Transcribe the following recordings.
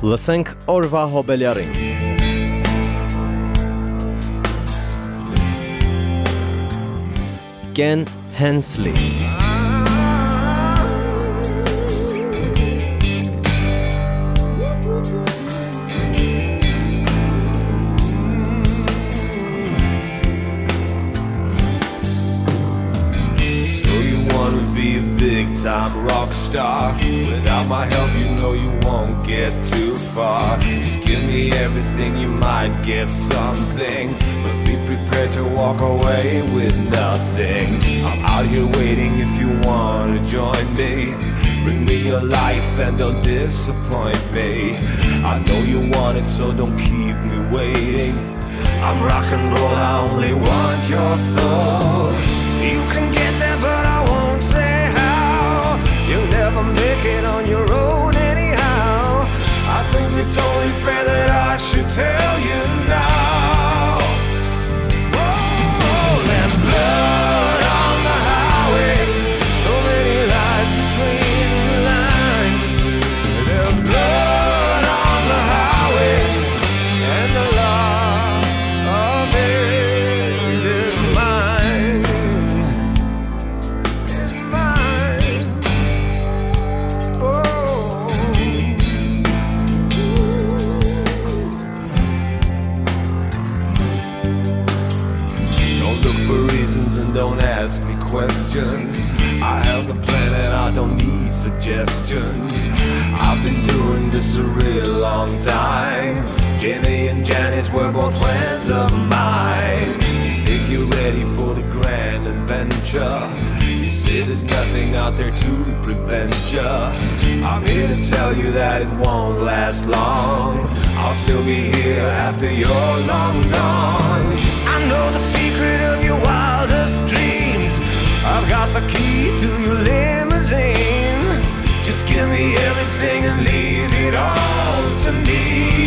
Լսենք օրվա հոբելյարին։ Ken Hensley star? Without my help, you know you won't get too far. Just give me everything, you might get something. But be prepared to walk away with nothing. I'm out here waiting if you wanna join me. Bring me your life and don't disappoint me. I know you want it, so don't keep me waiting. I'm rock and roll, I only want your soul. Were both friends of mine. Think you're ready for the grand adventure? You say there's nothing out there to prevent ya. I'm here to tell you that it won't last long. I'll still be here after you're long gone. I know the secret of your wildest dreams. I've got the key to your limousine. Just give me everything and leave it all to me.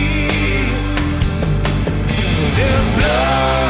There's blood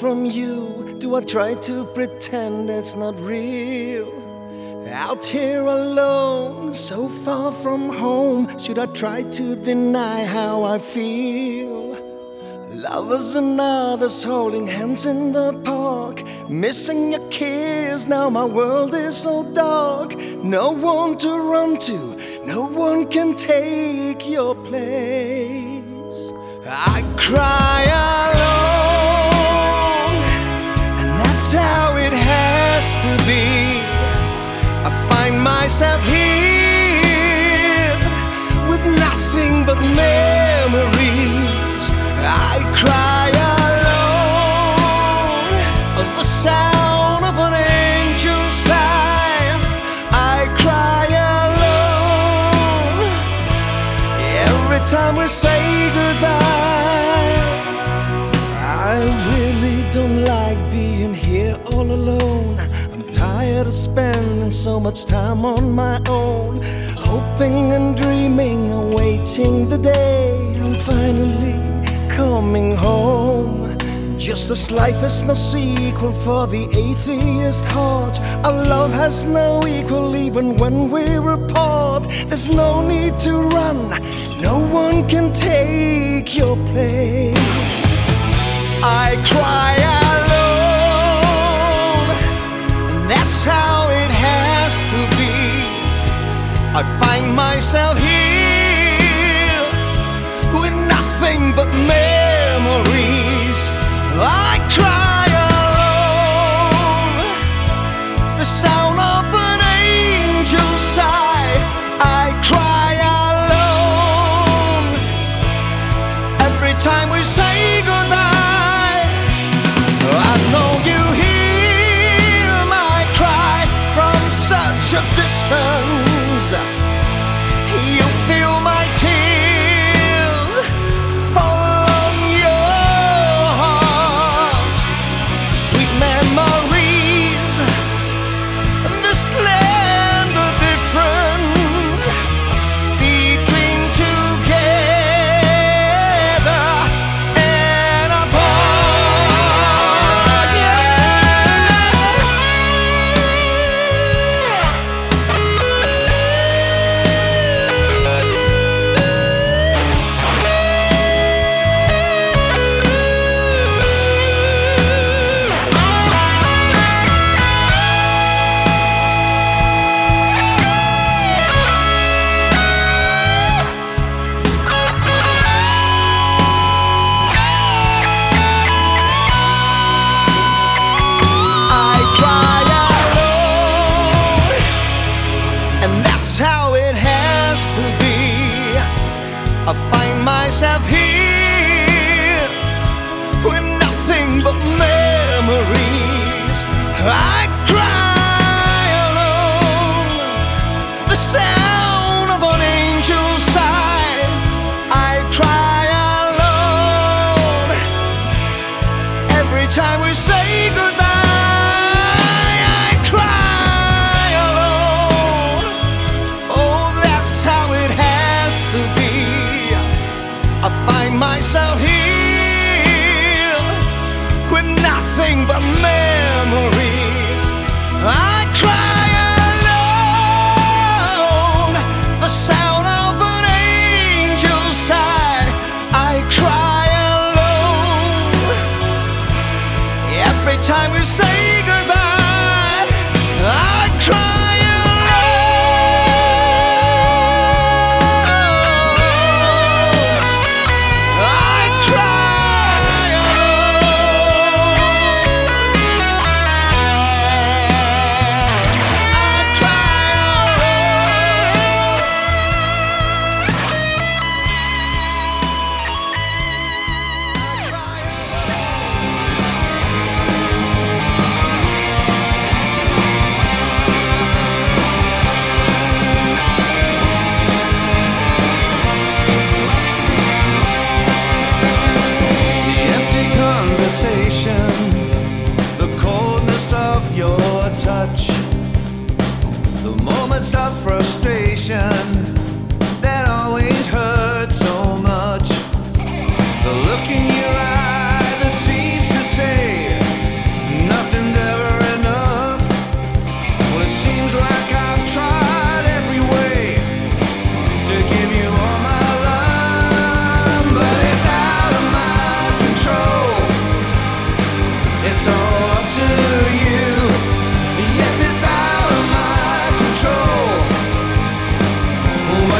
from you? Do I try to pretend it's not real? Out here alone, so far from home, should I try to deny how I feel? Lovers and others holding hands in the park, missing your kiss. Now my world is so dark, no one to run to, no one can take your place. I cry alone, that's how it has to be. I find myself here with nothing but memories. I cry alone the sound of an angel's sigh. I cry alone every time we say goodbye. I really don't like being here all alone. I'm tired of spending so much time on my own, hoping and dreaming, awaiting the day I'm finally coming home. Just as life is no sequel for the atheist heart, our love has no equal even when we're apart. There's no need to run, no one can take your place. I cry I find myself here with nothing but memories.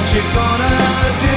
what you gonna do?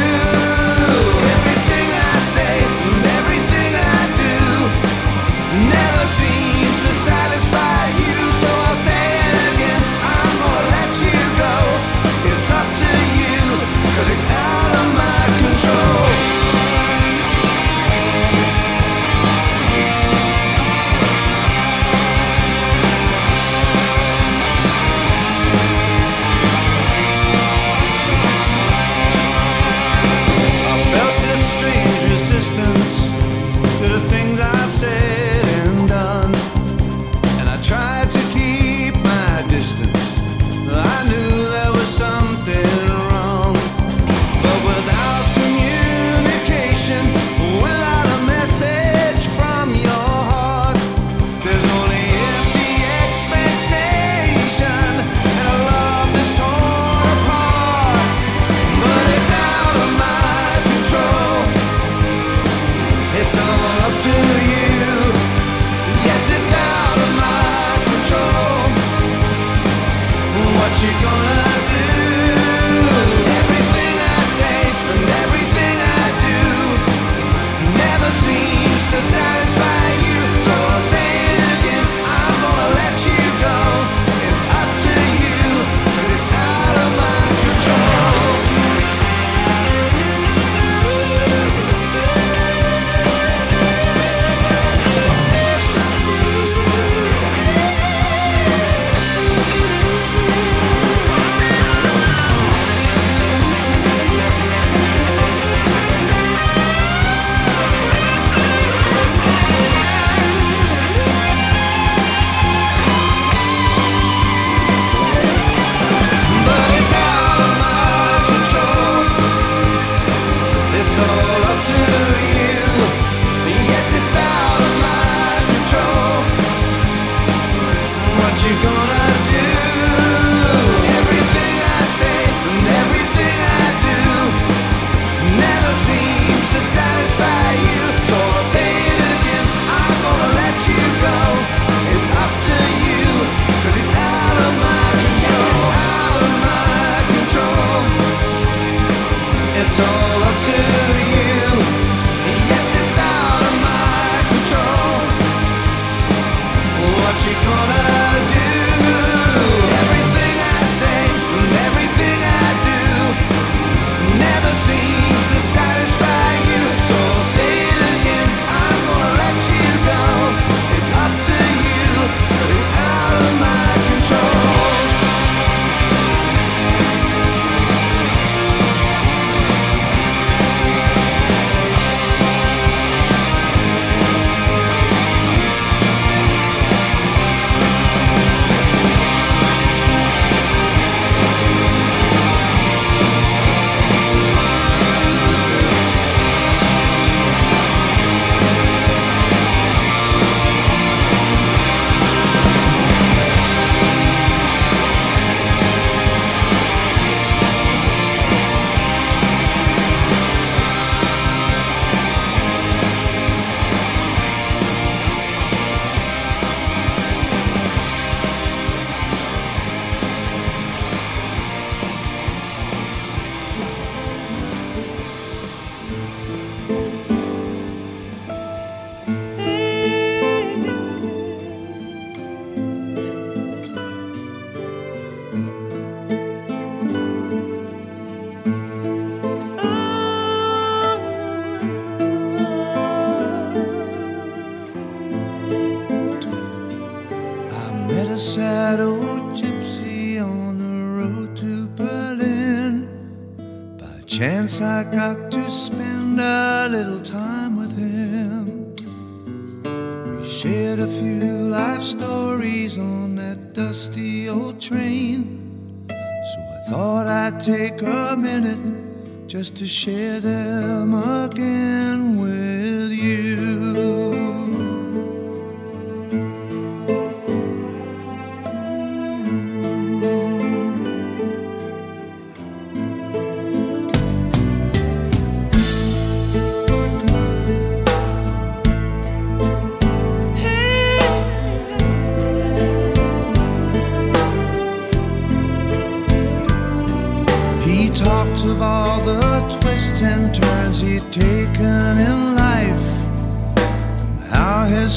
Just to share them again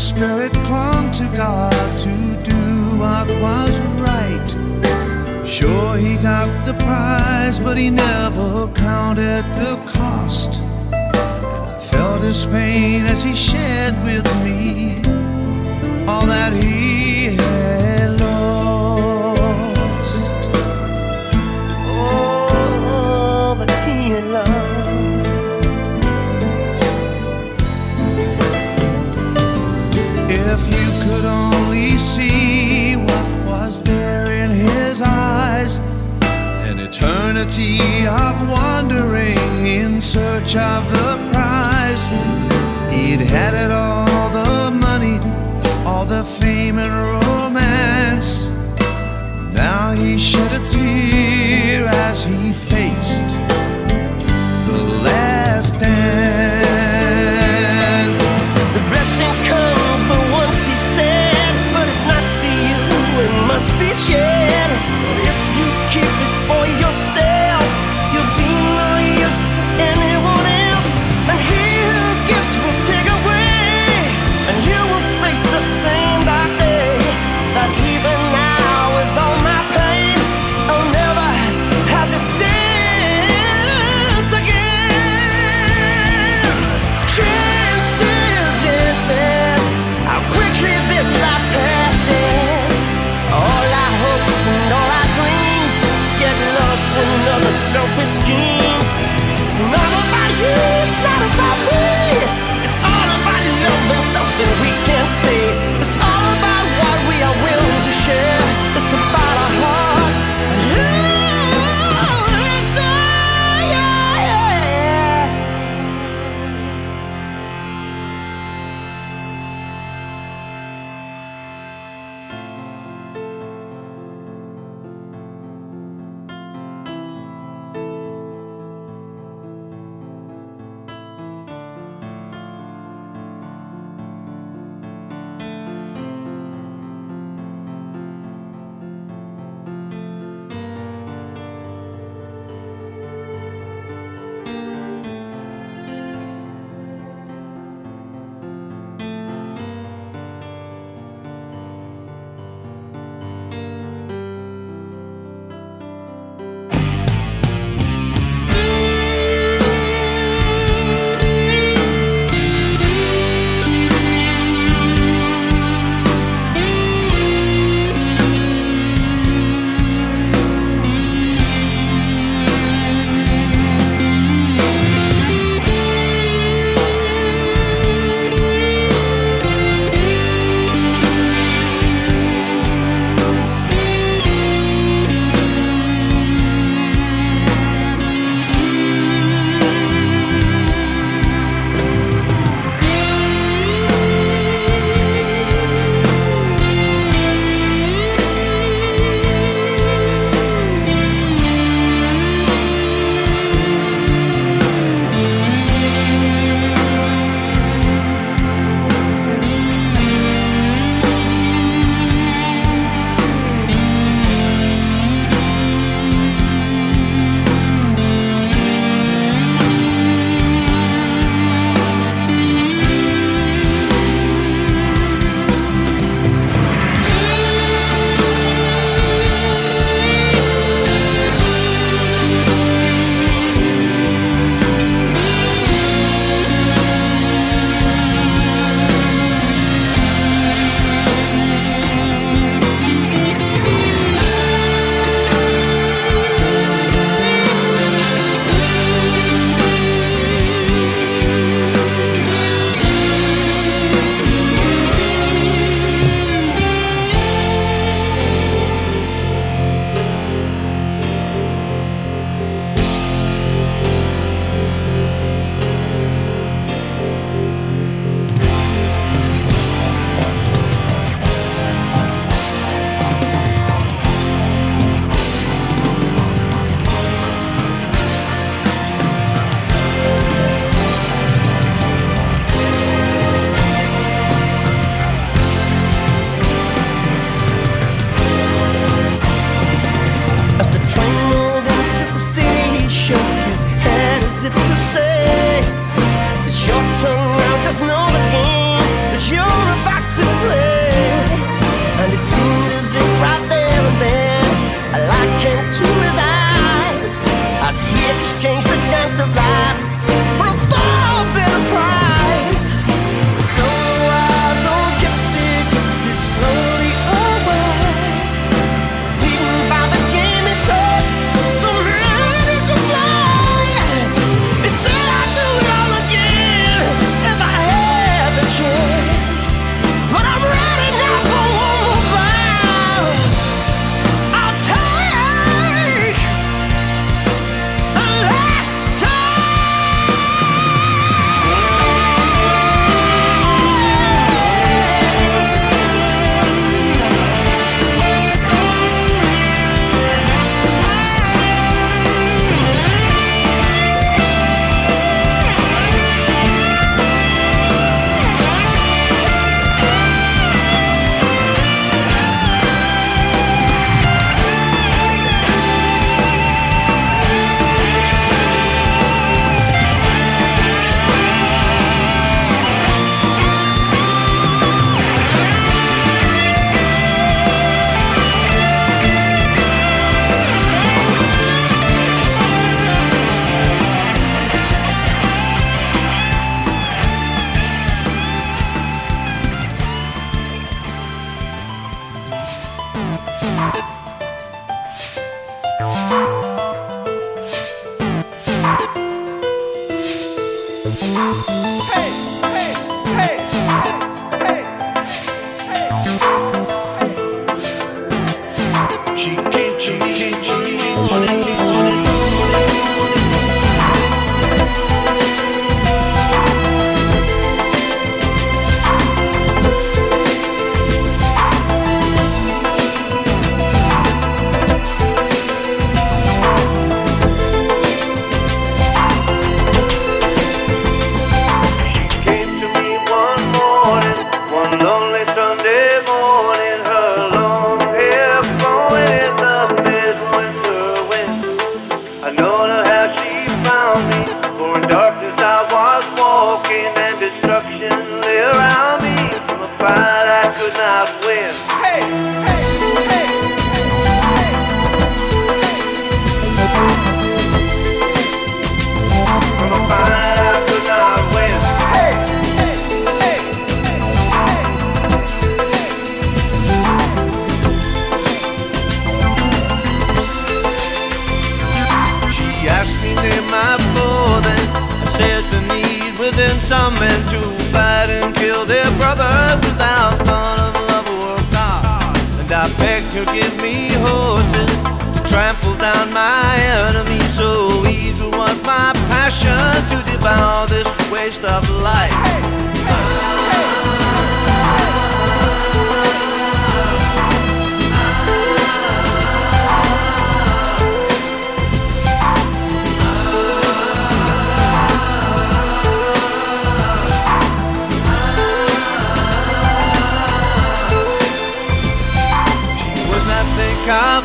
spirit clung to God to do what was right. Sure, he got the prize, but he never counted the cost. And I felt his pain as he shared with me all that he had lost. Oh, but he had lost. see what was there in his eyes. An eternity of wandering in search of the prize. He'd had it God wins. Hey, hey, hey. Win. Hey, hey, hey, hey, She asked me name my father. I said the need within some men to fight and kill their brothers without I beg you give me horses to trample down my enemies. So eager was my passion to devour this waste of life. Hey, hey, hey.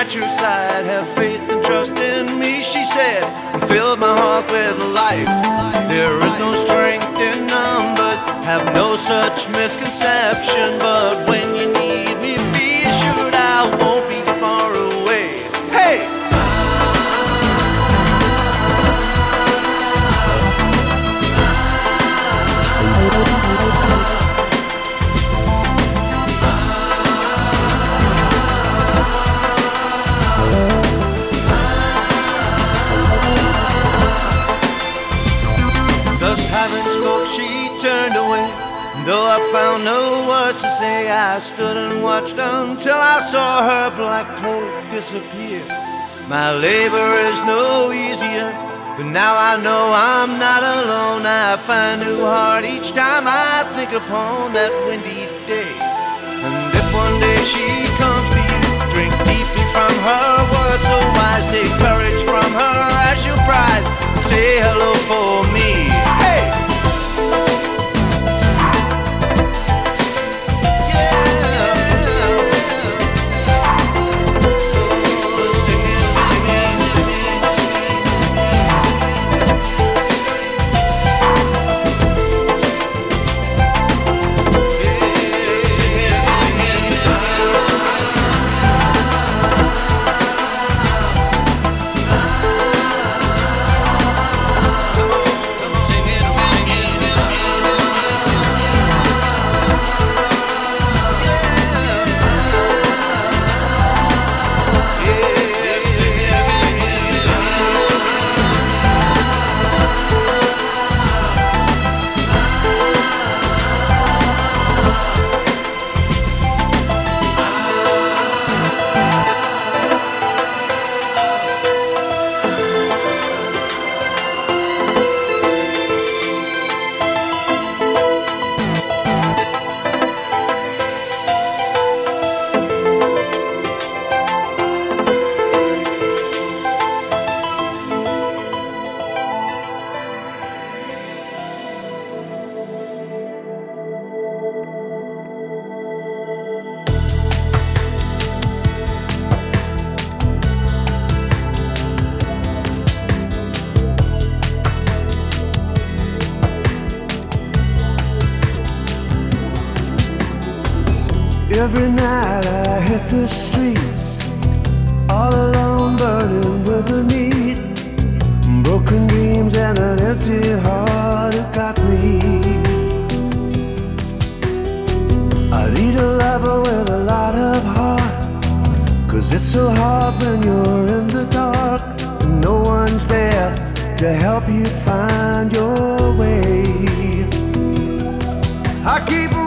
at your side. Have faith and trust in me, she said, and filled my heart with life. There is no strength in numbers, have no such misconception. But when you Though I found no words to say, I stood and watched until I saw her black cloak disappear. My labor is no easier, but now I know I'm not alone. I find new heart each time I think upon that windy day. And if one day she comes to you, drink deeply from her words so wise, take courage from her as your prize, say hello for me. find your way. I keep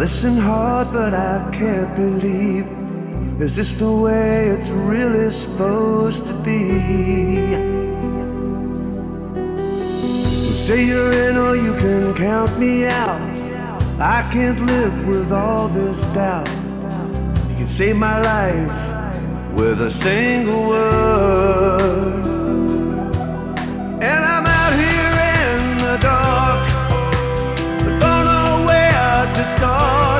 listen hard, but I can't believe. Is this the way it's really supposed to be? Say you're in or you can count me out. I can't live with all this doubt. You can save my life with a single word. to start.